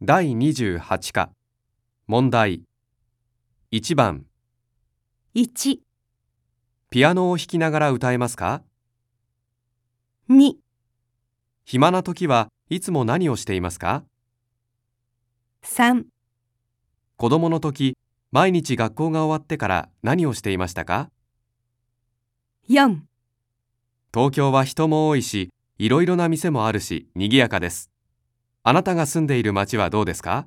第28課。問題。1番。1、ピアノを弾きながら歌えますか？2、暇な時はいつも何をしていますか？3、子供の時毎日学校が終わってから何をしていましたか？4東京は人も多いしいろいろな店もあるし賑やかですあなたが住んでいる町はどうですか？